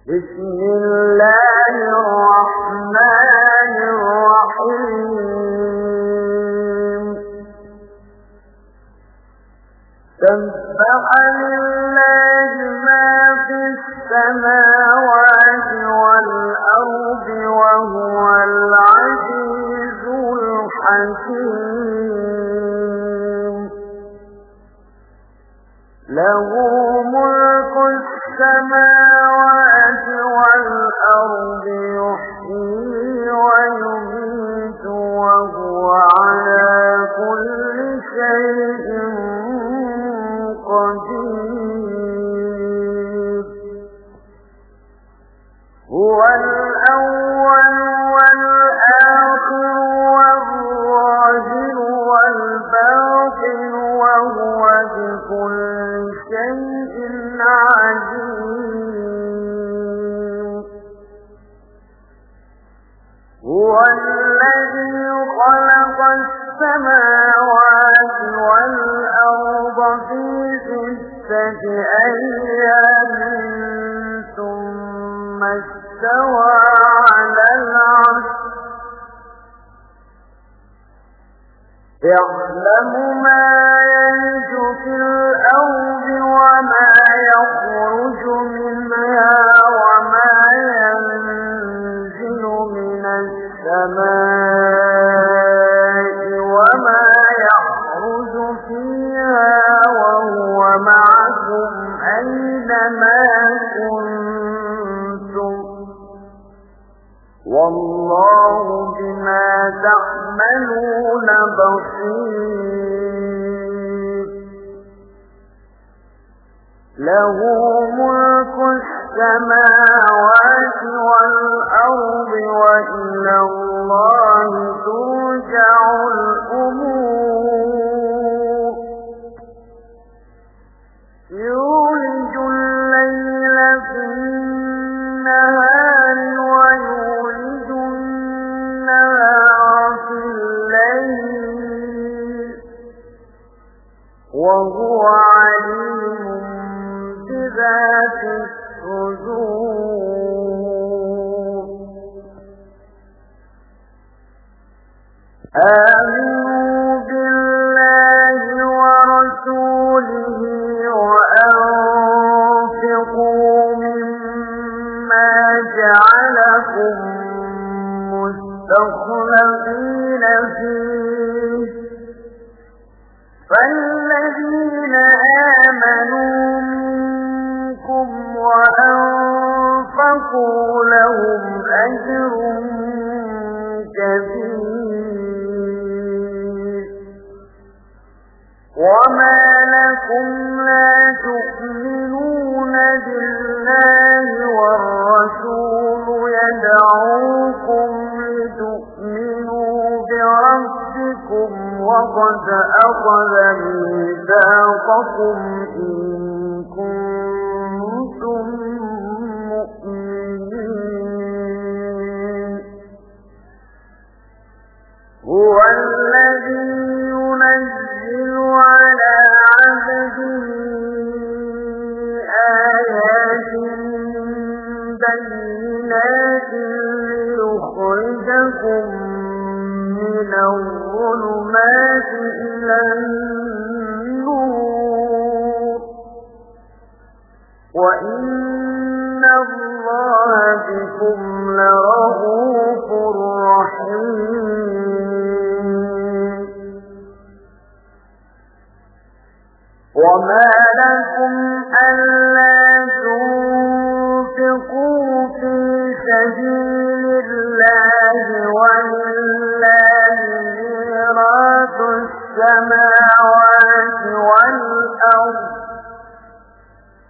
بسم الله الرحمن الرحيم. سبح لله ما في السماوات والأرض وهو العزيز الحكيم. له ملك السماوات والأرض السماوات والأرض في ستة أيام ثم استوى على العرش. يعلم ما يلج في الأرض وما يخرج منها وما ينزل من السماء. جعلكم مستخلفين فيه. فالذين آمنوا منكم وأنفقوا لهم أجر كبير. وما لكم لا تؤمنون بالله والرسول يدعوكم لتؤمنوا بربكم وقد أخذ ميثاقكم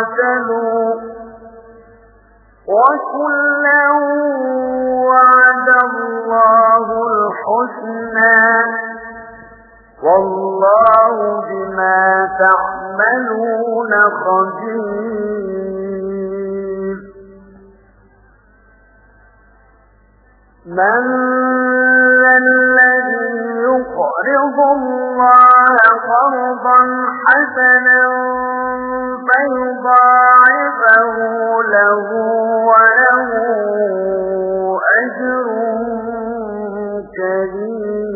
وقاتلوا وكلا وعد الله الحسنى والله بما تعملون خبير من الذي يقرض الله قرضا حسنا فيضاعفه له وله أجر كريم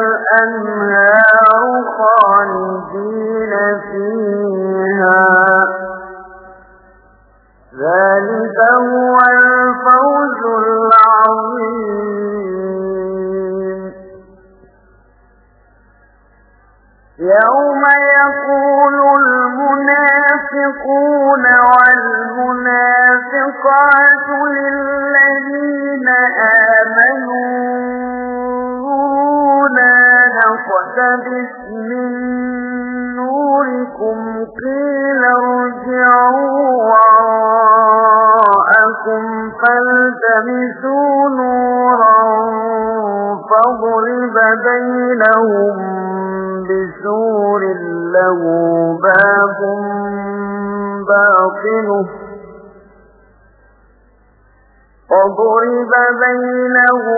الأنهار خالدين فيها. ذلك هو الفوز العظيم. يوم يقول المنافقون والمنافقات للذين آمنوا نقتبس من نوركم قيل ارجعوا وراءكم فالتمسوا نورا فضرب بينهم بسور له باب باطنه فضرب بينهم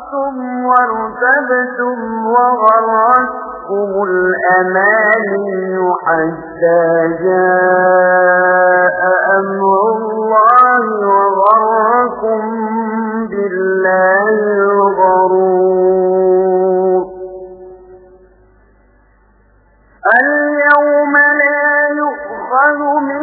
وارتبتم وغرتكم الأماني حتى جاء أمر الله وغركم بالله الغرور. اليوم لا يؤخذ منكم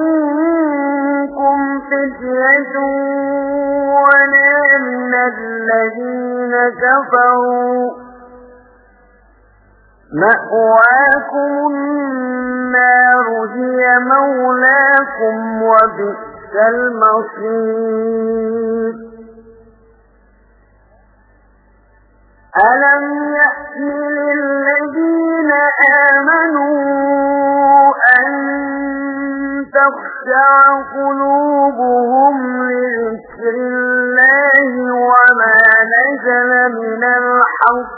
كفروا. مأواكم النار هي مولاكم وبئس المصير. ألم يأتي للذين آمنوا أن تخشع قلوبهم لذكر الله وما نزل من الحق.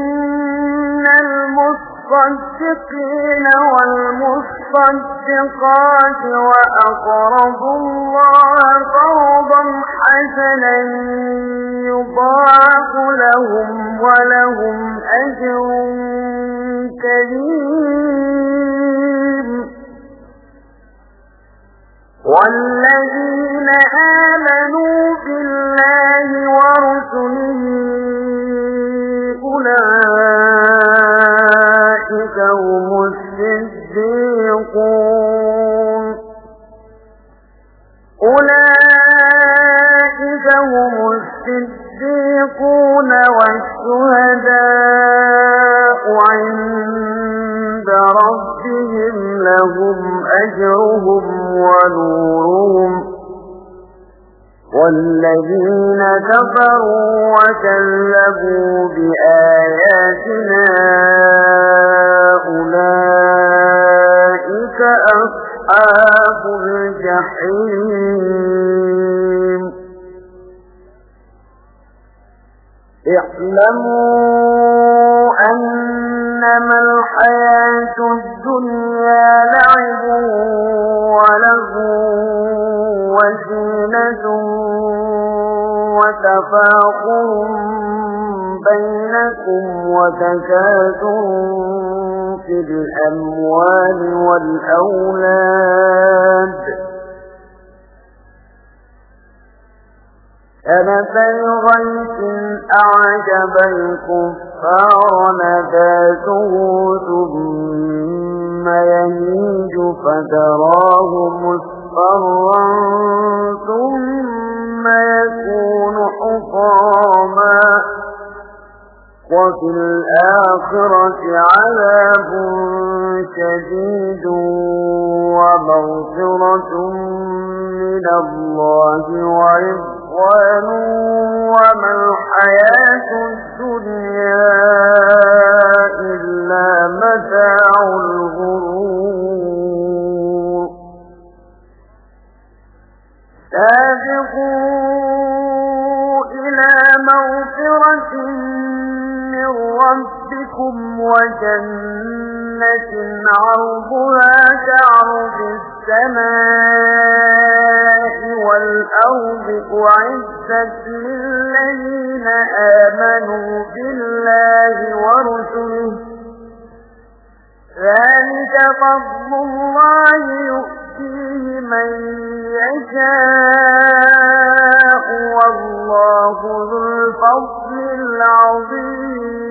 المصدقين والمصدقات وأقرضوا الله قرضا حسنا يضاعف لهم ولهم أجر كريم والذين آمنوا كفروا وكذبوا بآياتنا أولئك أصحاب الجحيم. اعلموا أنما الحياة الدنيا لعب ولهو وزينة وتفاقر بينكم وتكاثر في الأموال والأولاد. كمثل غيث أعجب الكفار نباته ثم يهيج فتراه مصفرا ثم يكون حطاما وفي الآخرة عذاب شديد ومغفرة من الله ورضوان وما الحياة الدنيا وجنة عرضها كعرض السماء والأرض أعزت للذين آمنوا بالله ورسله. ذلك فضل الله يؤتيه من يشاء والله ذو الفضل العظيم.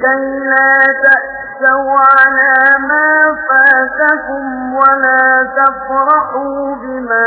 لكي لا تأسوا على ما فاتكم ولا تفرحوا بما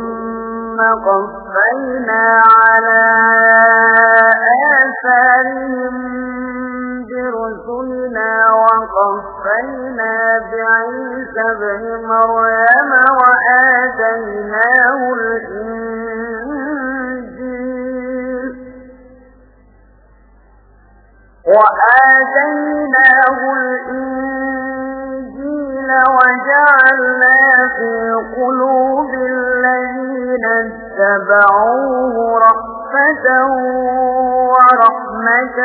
قفينا على آثارهم برسلنا وقفينا بعيسى بن مريم وآتيناه الإنجيل وآتيناه الإنجيل وجعلنا في قلوب اتبعوه رحمة ورحمة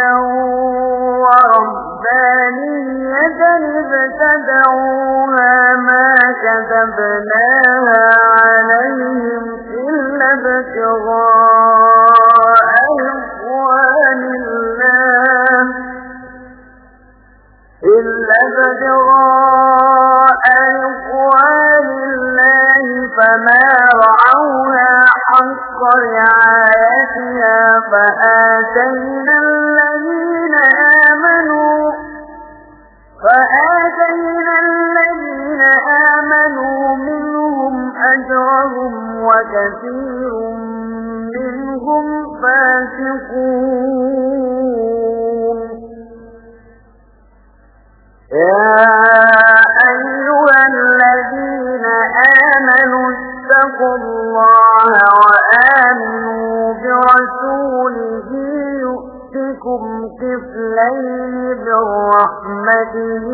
ورهبانية ابتدعوها ما كتبناها عليهم إلا ابتغاء إخوان الله. إلا ابتغاء إخوان الله فما رعوها رعايتها فآتينا الذين آمنوا فآتينا الذين آمنوا منهم أجرهم وكثير منهم فاسقون. يا أيها الذين آمنوا اتقوا الله وآمنوا برسوله يؤتكم كفلين برحمته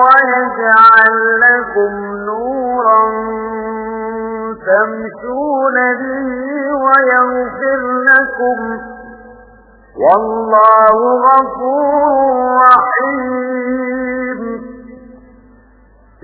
ويجعل لكم نورا تمشون به ويغفر لكم. والله غفور رحيم.